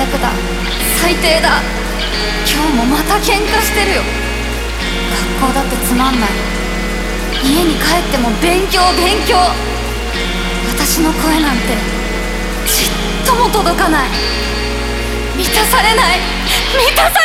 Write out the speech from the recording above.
悪だ。最低だ。今日もまた喧嘩してるよ。学校だってつまんない。家に帰っても勉強勉強。私の声なんてちっとも届かない。満たされない。満たされない。